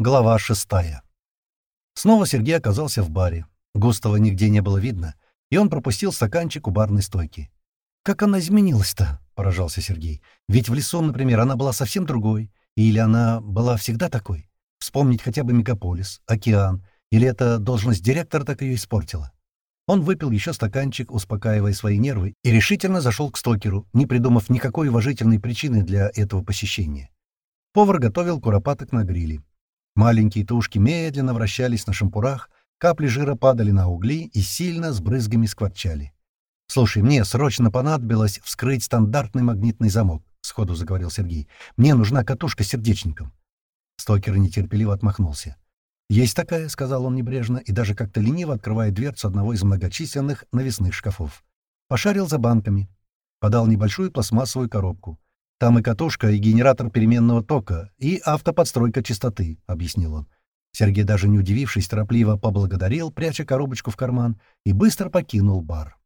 Глава шестая. Снова Сергей оказался в баре. Густава нигде не было видно, и он пропустил стаканчик у барной стойки. «Как она изменилась-то?» — поражался Сергей. «Ведь в лесу, например, она была совсем другой. Или она была всегда такой? Вспомнить хотя бы мегаполис, океан. Или эта должность директора так ее испортила?» Он выпил еще стаканчик, успокаивая свои нервы, и решительно зашел к стокеру, не придумав никакой уважительной причины для этого посещения. Повар готовил куропаток на гриле. Маленькие тушки медленно вращались на шампурах, капли жира падали на угли и сильно с брызгами скворчали. «Слушай, мне срочно понадобилось вскрыть стандартный магнитный замок», — сходу заговорил Сергей. «Мне нужна катушка с сердечником». Стокер нетерпеливо отмахнулся. «Есть такая», — сказал он небрежно, и даже как-то лениво открывая дверцу одного из многочисленных навесных шкафов. Пошарил за банками. Подал небольшую пластмассовую коробку. Там и катушка, и генератор переменного тока, и автоподстройка частоты», — объяснил он. Сергей, даже не удивившись, торопливо поблагодарил, пряча коробочку в карман, и быстро покинул бар.